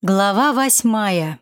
Глава восьмая.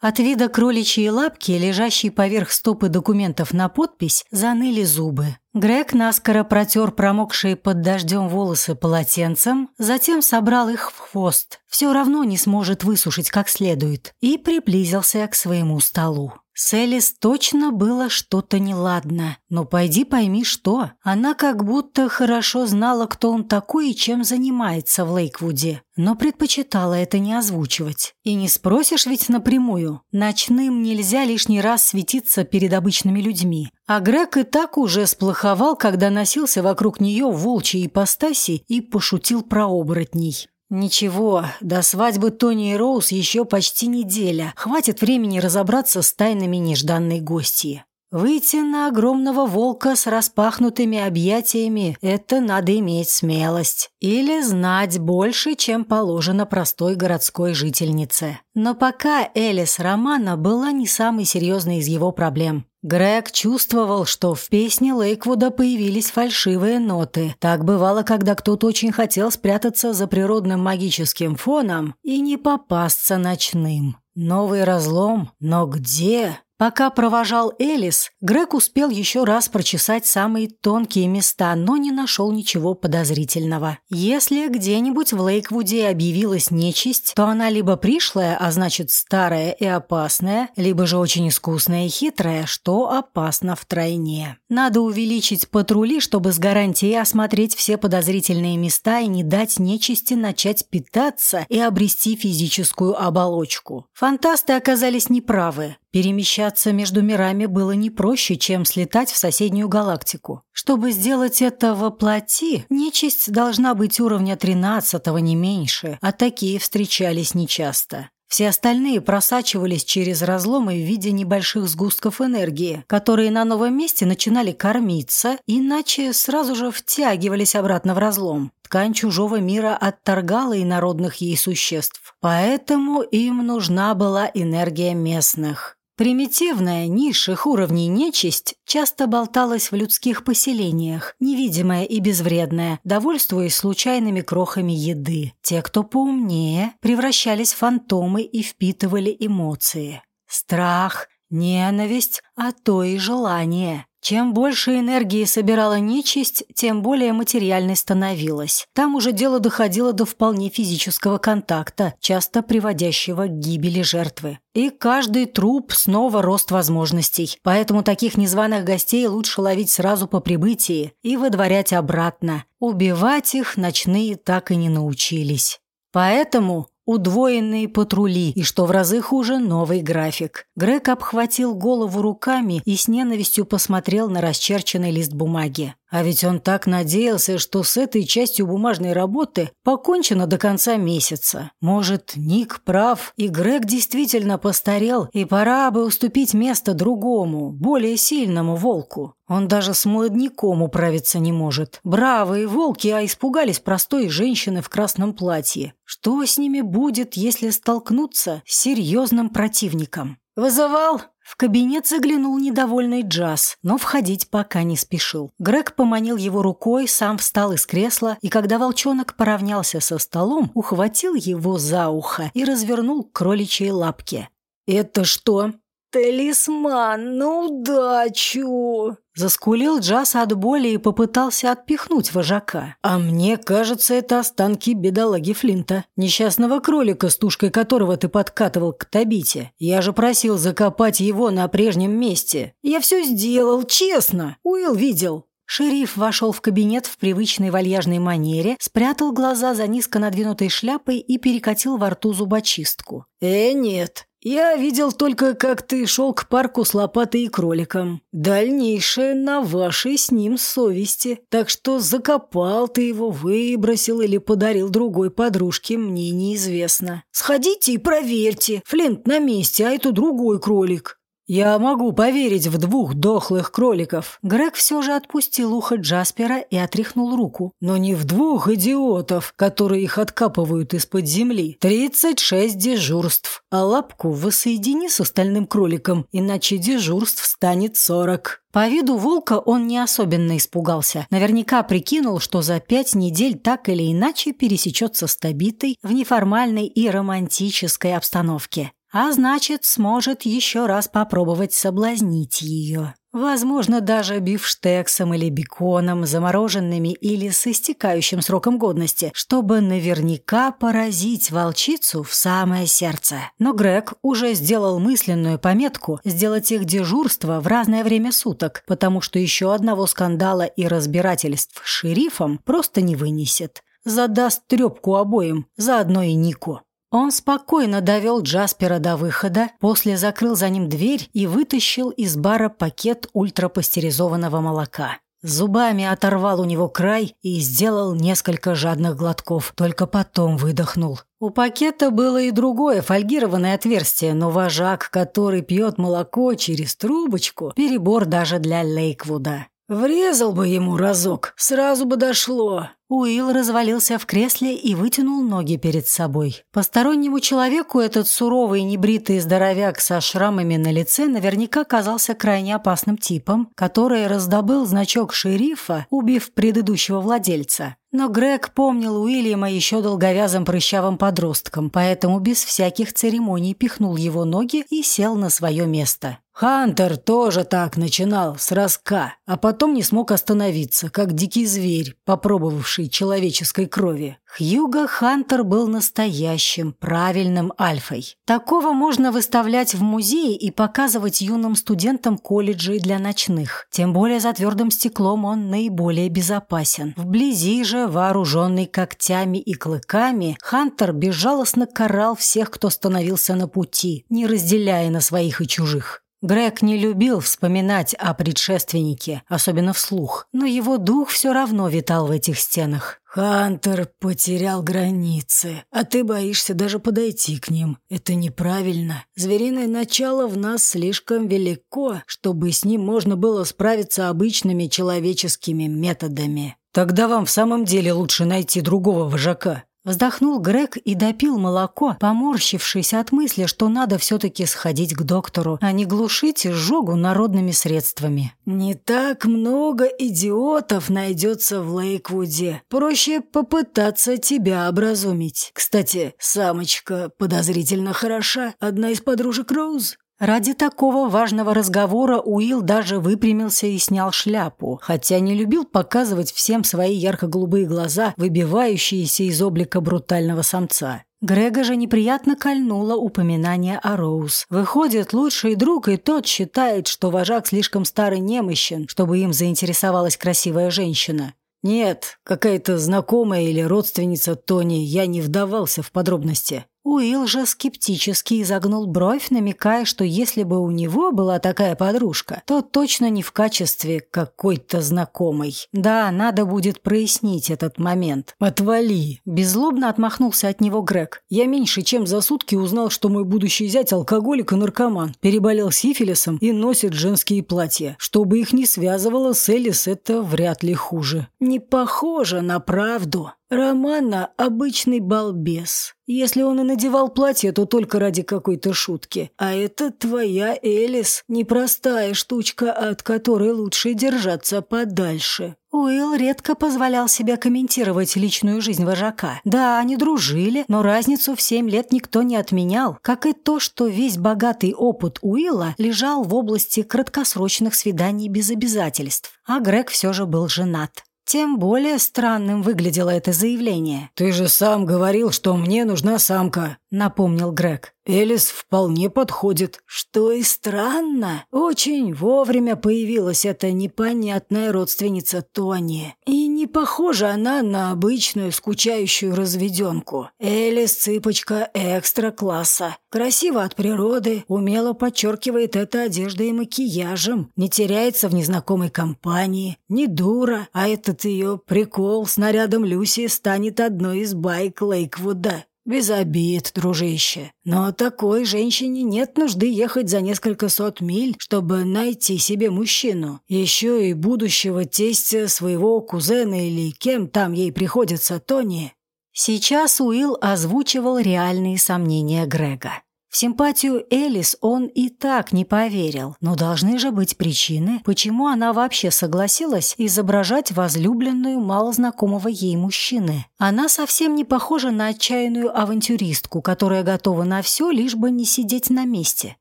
От вида кроличьей лапки, лежащей поверх стопы документов на подпись, заныли зубы. Грег наскоро протер промокшие под дождем волосы полотенцем, затем собрал их в хвост. Все равно не сможет высушить как следует. И приблизился к своему столу. С Элис точно было что-то неладно, но пойди пойми что. Она как будто хорошо знала, кто он такой и чем занимается в Лейквуде, но предпочитала это не озвучивать. И не спросишь ведь напрямую. Ночным нельзя лишний раз светиться перед обычными людьми. А Грег и так уже сплоховал, когда носился вокруг нее в волчьей ипостаси и пошутил про оборотней. Ничего, до свадьбы Тони и Роуз еще почти неделя. Хватит времени разобраться с тайнами нежданной гости. Выйти на огромного волка с распахнутыми объятиями – это надо иметь смелость. Или знать больше, чем положено простой городской жительнице. Но пока Элис Романа была не самой серьезной из его проблем. Грег чувствовал, что в песне Лейквуда появились фальшивые ноты. Так бывало, когда кто-то очень хотел спрятаться за природным магическим фоном и не попасться ночным. Новый разлом, но где? Пока провожал Элис, Грег успел еще раз прочесать самые тонкие места, но не нашел ничего подозрительного. Если где-нибудь в Лейквуде объявилась нечисть, то она либо пришлая, а значит старая и опасная, либо же очень искусная и хитрая, что опасно втройне. Надо увеличить патрули, чтобы с гарантией осмотреть все подозрительные места и не дать нечисти начать питаться и обрести физическую оболочку. Фантасты оказались неправы. Перемещаться между мирами было не проще, чем слетать в соседнюю галактику. Чтобы сделать это во плоти, нечисть должна быть уровня 13 не меньше, а такие встречались нечасто. Все остальные просачивались через разломы в виде небольших сгустков энергии, которые на новом месте начинали кормиться, иначе сразу же втягивались обратно в разлом. Ткань чужого мира отторгала инородных ей существ, поэтому им нужна была энергия местных. Примитивная, низших уровней нечисть часто болталась в людских поселениях, невидимая и безвредная, довольствуясь случайными крохами еды. Те, кто поумнее, превращались в фантомы и впитывали эмоции. Страх, ненависть, а то и желание. Чем больше энергии собирала нечисть, тем более материальной становилась. Там уже дело доходило до вполне физического контакта, часто приводящего к гибели жертвы. И каждый труп снова рост возможностей. Поэтому таких незваных гостей лучше ловить сразу по прибытии и выдворять обратно. Убивать их ночные так и не научились. Поэтому удвоенные патрули и, что в разы хуже, новый график. Грег обхватил голову руками и с ненавистью посмотрел на расчерченный лист бумаги. А ведь он так надеялся, что с этой частью бумажной работы покончено до конца месяца. Может, Ник прав, и Грег действительно постарел, и пора бы уступить место другому, более сильному волку. Он даже с молодняком управиться не может. Бравые волки, а испугались простой женщины в красном платье. Что с ними будет, если столкнуться с серьезным противником? «Вызывал?» В кабинет заглянул недовольный Джаз, но входить пока не спешил. Грег поманил его рукой, сам встал из кресла, и когда волчонок поравнялся со столом, ухватил его за ухо и развернул к кроличьей лапке. «Это что?» «Талисман на удачу!» Заскулил Джаз от боли и попытался отпихнуть вожака. А мне кажется, это останки бедолаги Флинта. Несчастного кролика, с тушкой которого ты подкатывал к Табите. Я же просил закопать его на прежнем месте. Я все сделал, честно. Уилл видел. Шериф вошел в кабинет в привычной вальяжной манере, спрятал глаза за низко надвинутой шляпой и перекатил во рту зубочистку. «Э, нет, я видел только, как ты шел к парку с лопатой и кроликом. Дальнейшее на вашей с ним совести. Так что закопал ты его, выбросил или подарил другой подружке, мне неизвестно. Сходите и проверьте. Флинт на месте, а это другой кролик. Я могу поверить в двух дохлых кроликов. Грег все же отпустил ухо Джаспера и отряхнул руку. Но не в двух идиотов, которые их откапывают из-под земли. Тридцать шесть дежурств. А лапку воссоедини с остальным кроликом, иначе дежурств станет сорок. По виду волка он не особенно испугался. Наверняка прикинул, что за пять недель так или иначе пересечется с Табитой в неформальной и романтической обстановке. А значит, сможет еще раз попробовать соблазнить ее. Возможно, даже бифштексом или беконом, замороженными или с истекающим сроком годности, чтобы наверняка поразить волчицу в самое сердце. Но Грег уже сделал мысленную пометку сделать их дежурство в разное время суток, потому что еще одного скандала и разбирательств с шерифом просто не вынесет. Задаст трепку обоим, заодно и Нику. Он спокойно довел Джаспера до выхода, после закрыл за ним дверь и вытащил из бара пакет ультрапастеризованного молока. Зубами оторвал у него край и сделал несколько жадных глотков, только потом выдохнул. У пакета было и другое фольгированное отверстие, но вожак, который пьет молоко через трубочку, перебор даже для Лейквуда. Врезал бы ему разок, сразу бы дошло. Уилл развалился в кресле и вытянул ноги перед собой. Постороннему человеку этот суровый небритый здоровяк со шрамами на лице наверняка казался крайне опасным типом, который раздобыл значок шерифа, убив предыдущего владельца. Но Грег помнил Уильяма еще долговязым прыщавым подростком, поэтому без всяких церемоний пихнул его ноги и сел на свое место. Хантер тоже так начинал, с раска, а потом не смог остановиться, как дикий зверь, попробовавший человеческой крови. Хьюго Хантер был настоящим, правильным альфой. Такого можно выставлять в музее и показывать юным студентам колледжей для ночных. Тем более за твердым стеклом он наиболее безопасен. Вблизи же, вооруженный когтями и клыками, Хантер безжалостно карал всех, кто становился на пути, не разделяя на своих и чужих. Грег не любил вспоминать о предшественнике, особенно вслух, но его дух все равно витал в этих стенах. «Хантер потерял границы, а ты боишься даже подойти к ним. Это неправильно. Звериное начало в нас слишком велико, чтобы с ним можно было справиться обычными человеческими методами. Тогда вам в самом деле лучше найти другого вожака. Вздохнул Грег и допил молоко, поморщившись от мысли, что надо все-таки сходить к доктору, а не глушить изжогу народными средствами. «Не так много идиотов найдется в Лейквуде. Проще попытаться тебя образумить. Кстати, самочка подозрительно хороша, одна из подружек Роуз». Ради такого важного разговора Уилл даже выпрямился и снял шляпу, хотя не любил показывать всем свои ярко-голубые глаза, выбивающиеся из облика брутального самца. Грега же неприятно кольнуло упоминание о Роуз. Выходит, лучший друг и тот считает, что вожак слишком старый немощен, чтобы им заинтересовалась красивая женщина. Нет, какая-то знакомая или родственница Тони, я не вдавался в подробности. Уилл же скептически изогнул бровь, намекая, что если бы у него была такая подружка, то точно не в качестве какой-то знакомой. Да, надо будет прояснить этот момент. «Отвали!» Беззлобно отмахнулся от него Грег. «Я меньше чем за сутки узнал, что мой будущий зять алкоголик и наркоман, переболел сифилисом и носит женские платья. Чтобы их не связывало с Элис, это вряд ли хуже. Не похоже на правду». Романа – обычный балбес. Если он и надевал платье, то только ради какой-то шутки. А это твоя Элис, непростая штучка, от которой лучше держаться подальше. Уилл редко позволял себе комментировать личную жизнь вожака. Да, они дружили, но разницу в семь лет никто не отменял, как и то, что весь богатый опыт Уилла лежал в области краткосрочных свиданий без обязательств. А Грег все же был женат. Тем более странным выглядело это заявление. «Ты же сам говорил, что мне нужна самка», — напомнил Грег. Элис вполне подходит. Что и странно, очень вовремя появилась эта непонятная родственница Тони. И не похожа она на обычную скучающую разведенку. Элис цыпочка экстра-класса. Красиво от природы, умело подчеркивает это одеждой и макияжем, не теряется в незнакомой компании, не дура, а этот ее прикол с нарядом Люси станет одной из байк Лейквуда. Без обид, дружище. Но такой женщине нет нужды ехать за несколько сот миль, чтобы найти себе мужчину. Еще и будущего тестя своего кузена или кем там ей приходится Тони. Сейчас Уилл озвучивал реальные сомнения Грега. В симпатию Элис он и так не поверил, но должны же быть причины, почему она вообще согласилась изображать возлюбленную малознакомого ей мужчины. Она совсем не похожа на отчаянную авантюристку, которая готова на все, лишь бы не сидеть на месте.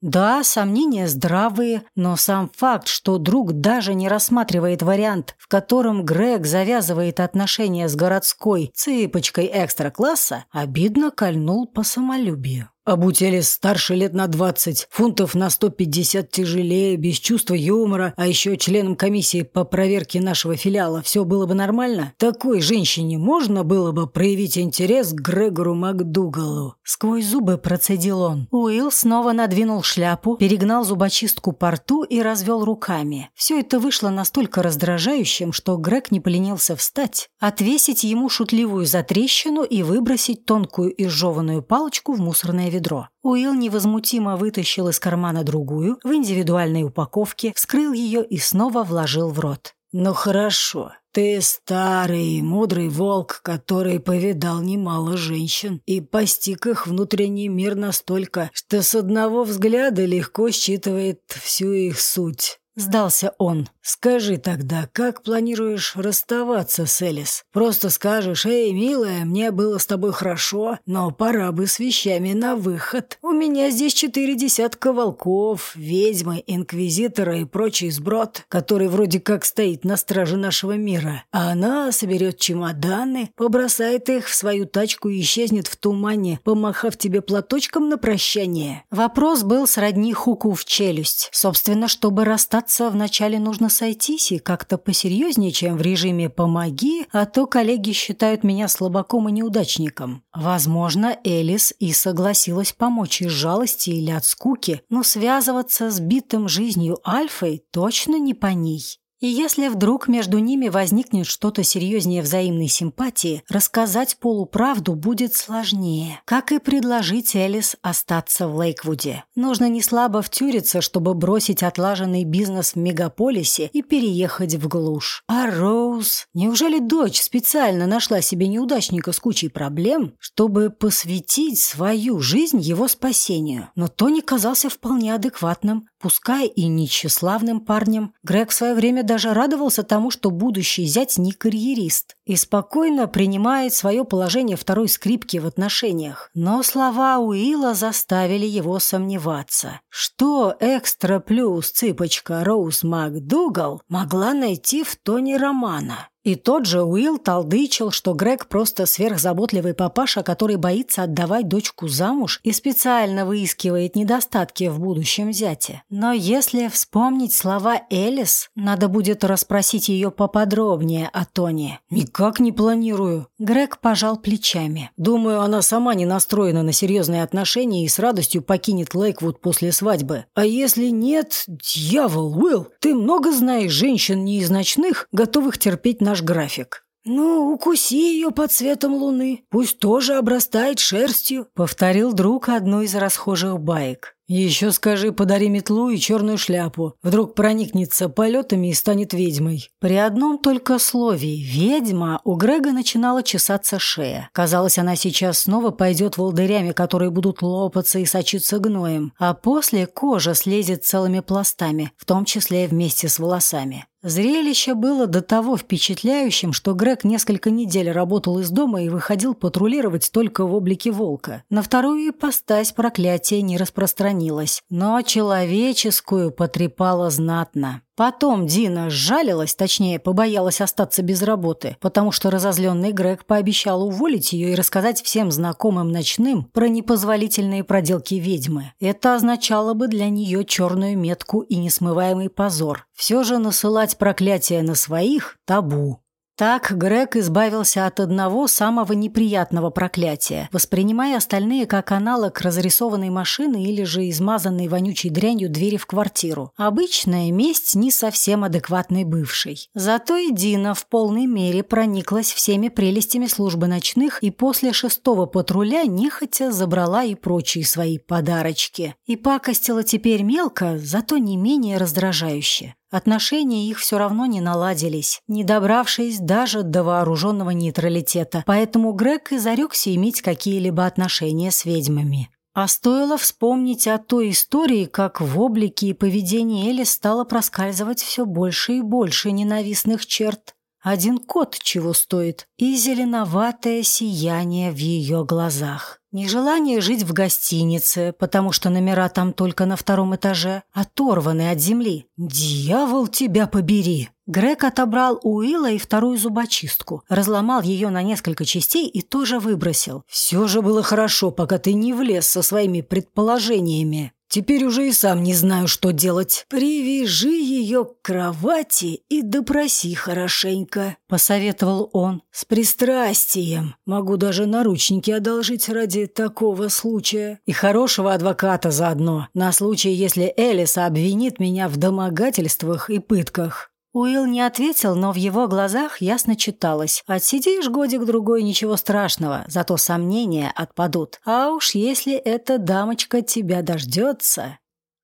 Да, сомнения здравые, но сам факт, что друг даже не рассматривает вариант, в котором Грег завязывает отношения с городской цыпочкой экстра-класса, обидно кольнул по самолюбию. Элис старше лет на 20, фунтов на 150 тяжелее, без чувства юмора, а еще членом комиссии по проверке нашего филиала, все было бы нормально? Такой женщине можно было бы проявить интерес к Грегору МакДугалу? Сквозь зубы процедил он. Уилл снова надвинул шляпу, перегнал зубочистку по рту и развел руками. Все это вышло настолько раздражающим, что Грег не поленился встать, отвесить ему шутливую затрещину и выбросить тонкую изжеванную палочку в мусорное ведро. Уилл невозмутимо вытащил из кармана другую, в индивидуальной упаковке, вскрыл ее и снова вложил в рот. «Ну хорошо, ты старый и мудрый волк, который повидал немало женщин и постиг их внутренний мир настолько, что с одного взгляда легко считывает всю их суть. Сдался он. «Скажи тогда, как планируешь расставаться с Элис? Просто скажешь, эй, милая, мне было с тобой хорошо, но пора бы с вещами на выход. У меня здесь четыре десятка волков, ведьмы, инквизитора и прочий сброд, который вроде как стоит на страже нашего мира. А она соберет чемоданы, побросает их в свою тачку и исчезнет в тумане, помахав тебе платочком на прощание». Вопрос был сродни хуку в челюсть. Собственно, чтобы расстаться, вначале нужно сойтись и как-то посерьезнее, чем в режиме «помоги», а то коллеги считают меня слабаком и неудачником. Возможно, Элис и согласилась помочь из жалости или от скуки, но связываться с битым жизнью Альфой точно не по ней. И если вдруг между ними возникнет что-то серьезнее взаимной симпатии, рассказать полуправду будет сложнее. Как и предложить Элис остаться в Лейквуде. Нужно не слабо втюриться, чтобы бросить отлаженный бизнес в мегаполисе и переехать в глушь. А Роуз? Неужели дочь специально нашла себе неудачника с кучей проблем, чтобы посвятить свою жизнь его спасению? Но Тони казался вполне адекватным, пускай и нечеславным парнем. Грег в свое время даже радовался тому, что будущий зять не карьерист и спокойно принимает свое положение второй скрипки в отношениях. Но слова Уилла заставили его сомневаться. Что экстра плюс цыпочка Роуз МакДугал могла найти в тоне романа? И тот же Уилл толдычил, что Грег просто сверхзаботливый папаша, который боится отдавать дочку замуж и специально выискивает недостатки в будущем зяте. Но если вспомнить слова Элис, надо будет расспросить ее поподробнее о Тони. «Никак не планирую». Грег пожал плечами. «Думаю, она сама не настроена на серьезные отношения и с радостью покинет Лейквуд после свадьбы. А если нет, дьявол, Уилл, ты много знаешь женщин не из ночных, готовых терпеть наш наш график. «Ну, укуси ее под светом луны, пусть тоже обрастает шерстью», — повторил друг одной из расхожих баек. «Еще скажи, подари метлу и черную шляпу. Вдруг проникнется полетами и станет ведьмой». При одном только слове «ведьма» у Грега начинала чесаться шея. Казалось, она сейчас снова пойдет волдырями, которые будут лопаться и сочиться гноем, а после кожа слезет целыми пластами, в том числе вместе с волосами. Зрелище было до того впечатляющим, что Грег несколько недель работал из дома и выходил патрулировать только в облике волка. На вторую ипостась проклятие не распространилось, но человеческую потрепало знатно. Потом Дина сжалилась, точнее, побоялась остаться без работы, потому что разозленный Грег пообещал уволить ее и рассказать всем знакомым ночным про непозволительные проделки ведьмы. Это означало бы для нее черную метку и несмываемый позор. Все же насылать проклятие на своих – табу. Так Грег избавился от одного самого неприятного проклятия, воспринимая остальные как аналог разрисованной машины или же измазанной вонючей дрянью двери в квартиру. Обычная месть не совсем адекватной бывшей. Зато и Дина в полной мере прониклась всеми прелестями службы ночных и после шестого патруля нехотя забрала и прочие свои подарочки. И пакостила теперь мелко, зато не менее раздражающе. Отношения их все равно не наладились, не добравшись даже до вооруженного нейтралитета, поэтому Грег и зарекся иметь какие-либо отношения с ведьмами. А стоило вспомнить о той истории, как в облике и поведении Эли стало проскальзывать все больше и больше ненавистных черт. Один кот чего стоит, и зеленоватое сияние в ее глазах. Нежелание жить в гостинице, потому что номера там только на втором этаже, оторваны от земли. «Дьявол тебя побери!» Грег отобрал у Уилла и вторую зубочистку, разломал ее на несколько частей и тоже выбросил. «Все же было хорошо, пока ты не влез со своими предположениями». Теперь уже и сам не знаю, что делать. Привяжи ее к кровати и допроси хорошенько, посоветовал он. С пристрастием. Могу даже наручники одолжить ради такого случая. И хорошего адвоката заодно, на случай, если Элиса обвинит меня в домогательствах и пытках. Уилл не ответил, но в его глазах ясно читалось. «Отсидишь годик-другой, ничего страшного, зато сомнения отпадут. А уж если эта дамочка тебя дождется...»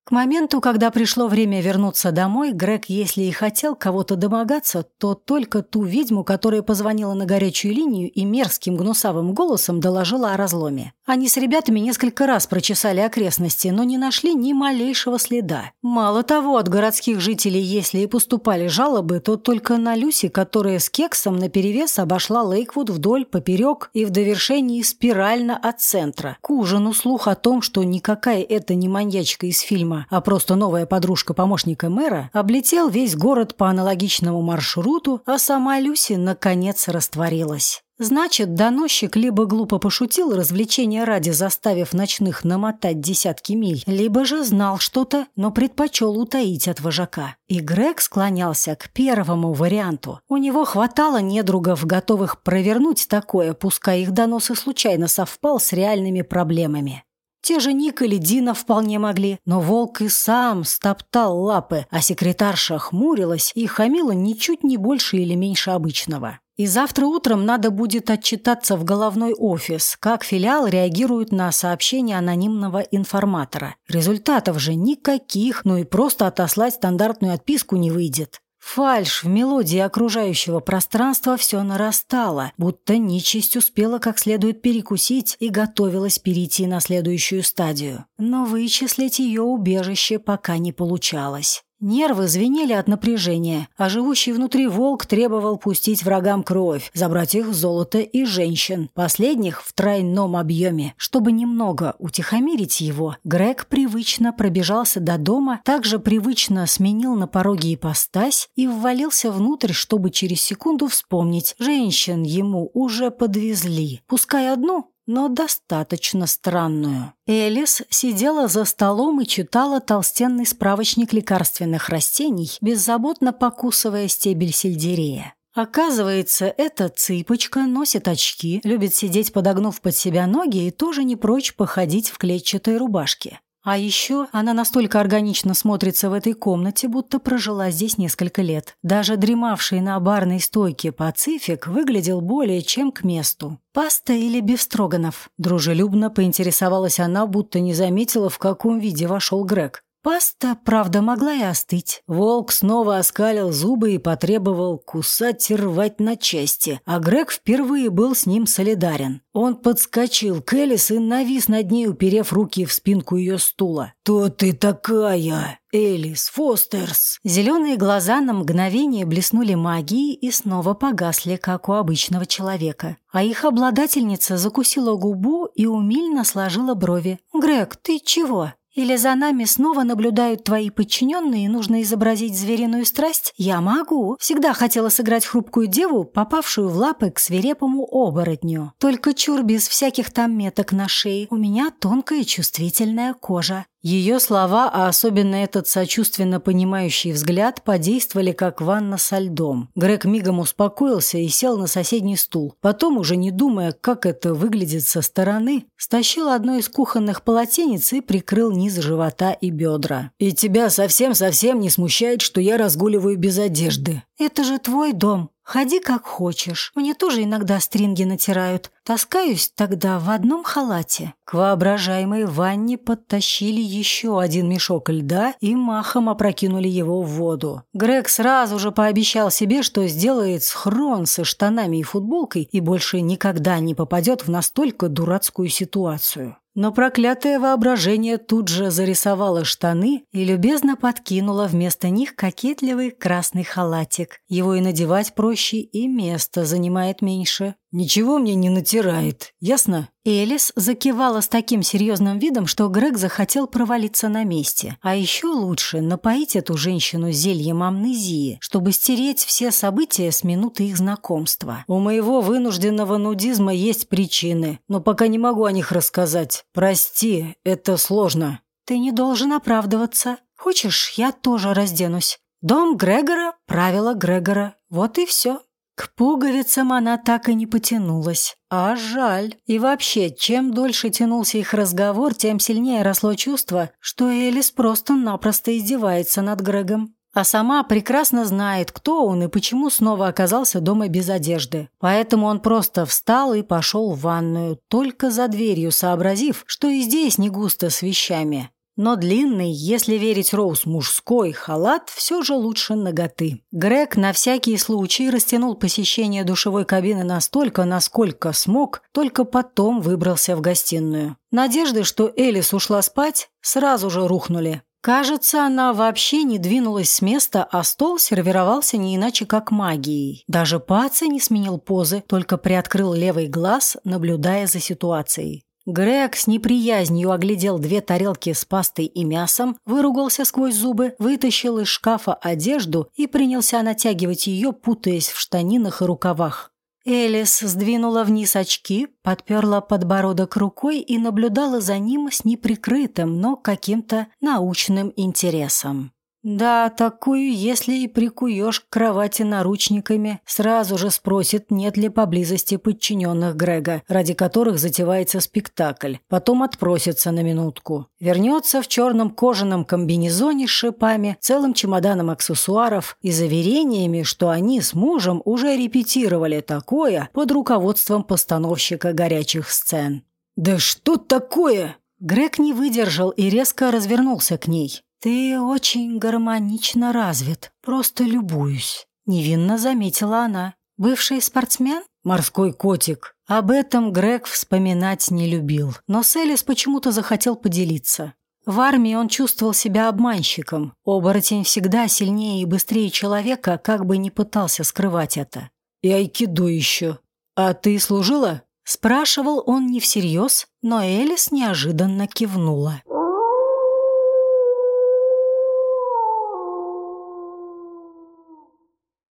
К моменту, когда пришло время вернуться домой, Грег, если и хотел кого-то домогаться, то только ту ведьму, которая позвонила на горячую линию и мерзким гнусавым голосом доложила о разломе. Они с ребятами несколько раз прочесали окрестности, но не нашли ни малейшего следа. Мало того, от городских жителей, если и поступали жалобы, то только на Люси, которая с кексом наперевес обошла Лейквуд вдоль, поперек и в довершении спирально от центра. К ужину слух о том, что никакая это не маньячка из фильма Рима, а просто новая подружка помощника мэра, облетел весь город по аналогичному маршруту, а сама Люси наконец растворилась. Значит, доносчик либо глупо пошутил развлечения ради, заставив ночных намотать десятки миль, либо же знал что-то, но предпочел утаить от вожака. И Грег склонялся к первому варианту. У него хватало недругов, готовых провернуть такое, пускай их донос и случайно совпал с реальными проблемами. Те же Ник или Дина вполне могли, но волк и сам стоптал лапы, а секретарша хмурилась и хамила ничуть не больше или меньше обычного. И завтра утром надо будет отчитаться в головной офис, как филиал реагирует на сообщение анонимного информатора. Результатов же никаких, ну и просто отослать стандартную отписку не выйдет. Фальш в мелодии окружающего пространства все нарастала, будто нечисть успела как следует перекусить и готовилась перейти на следующую стадию. Но вычислить ее убежище пока не получалось. Нервы звенели от напряжения, а живущий внутри волк требовал пустить врагам кровь, забрать их золото и женщин, последних в тройном объеме. Чтобы немного утихомирить его, Грег привычно пробежался до дома, также привычно сменил на пороге ипостась и ввалился внутрь, чтобы через секунду вспомнить. Женщин ему уже подвезли. Пускай одну, но достаточно странную. Элис сидела за столом и читала толстенный справочник лекарственных растений, беззаботно покусывая стебель сельдерея. Оказывается, эта цыпочка носит очки, любит сидеть подогнув под себя ноги и тоже не прочь походить в клетчатой рубашке. А еще она настолько органично смотрится в этой комнате, будто прожила здесь несколько лет. Даже дремавший на барной стойке пацифик выглядел более чем к месту. «Паста или бифстроганов?» Дружелюбно поинтересовалась она, будто не заметила, в каком виде вошел Грег. Паста, правда, могла и остыть. Волк снова оскалил зубы и потребовал кусать и рвать на части, а Грег впервые был с ним солидарен. Он подскочил к Элис и навис над ней, уперев руки в спинку ее стула. «То ты такая!» Элис Фостерс. Зеленые глаза на мгновение блеснули магией и снова погасли, как у обычного человека. А их обладательница закусила губу и умильно сложила брови. «Грег, ты чего?» Или за нами снова наблюдают твои подчиненные и нужно изобразить звериную страсть? Я могу. Всегда хотела сыграть хрупкую деву, попавшую в лапы к свирепому оборотню. Только чур без всяких там меток на шее. У меня тонкая чувствительная кожа. Ее слова, а особенно этот сочувственно понимающий взгляд, подействовали как ванна со льдом. Грег мигом успокоился и сел на соседний стул. Потом, уже не думая, как это выглядит со стороны, стащил одно из кухонных полотенец и прикрыл низ живота и бедра. «И тебя совсем-совсем не смущает, что я разгуливаю без одежды?» «Это же твой дом. Ходи как хочешь. Мне тоже иногда стринги натирают. Таскаюсь тогда в одном халате. К воображаемой ванне подтащили еще один мешок льда и махом опрокинули его в воду. Грег сразу же пообещал себе, что сделает схрон со штанами и футболкой и больше никогда не попадет в настолько дурацкую ситуацию. Но проклятое воображение тут же зарисовало штаны и любезно подкинуло вместо них кокетливый красный халатик. Его и надевать проще, и место занимает меньше. «Ничего мне не натирает, ясно?» Элис закивала с таким серьезным видом, что Грег захотел провалиться на месте. А еще лучше напоить эту женщину зельем амнезии, чтобы стереть все события с минуты их знакомства. «У моего вынужденного нудизма есть причины, но пока не могу о них рассказать. Прости, это сложно». «Ты не должен оправдываться. Хочешь, я тоже разденусь?» Дом Грегора, правила Грегора. Вот и все. К пуговицам она так и не потянулась. А жаль. И вообще, чем дольше тянулся их разговор, тем сильнее росло чувство, что Элис просто-напросто издевается над Грегом. А сама прекрасно знает, кто он и почему снова оказался дома без одежды. Поэтому он просто встал и пошел в ванную, только за дверью сообразив, что и здесь не густо с вещами. Но длинный, если верить Роуз, мужской халат все же лучше ноготы. Грег на всякий случай растянул посещение душевой кабины настолько, насколько смог, только потом выбрался в гостиную. Надежды, что Элис ушла спать, сразу же рухнули. Кажется, она вообще не двинулась с места, а стол сервировался не иначе как магией. Даже Паци не сменил позы, только приоткрыл левый глаз, наблюдая за ситуацией. Грег с неприязнью оглядел две тарелки с пастой и мясом, выругался сквозь зубы, вытащил из шкафа одежду и принялся натягивать ее, путаясь в штанинах и рукавах. Элис сдвинула вниз очки, подперла подбородок рукой и наблюдала за ним с неприкрытым, но каким-то научным интересом. Да, такую, если и прикуешь к кровати наручниками, сразу же спросит, нет ли поблизости подчиненных Грега, ради которых затевается спектакль. Потом отпросится на минутку. Вернется в черном кожаном комбинезоне с шипами, целым чемоданом аксессуаров и заверениями, что они с мужем уже репетировали такое под руководством постановщика горячих сцен. «Да что такое?» Грег не выдержал и резко развернулся к ней. «Ты очень гармонично развит, просто любуюсь», — невинно заметила она. «Бывший спортсмен?» «Морской котик». Об этом Грег вспоминать не любил, но Селис почему-то захотел поделиться. В армии он чувствовал себя обманщиком. Оборотень всегда сильнее и быстрее человека, как бы ни пытался скрывать это. «И айкидо еще. А ты служила?» Спрашивал он не всерьез, но Элис неожиданно кивнула.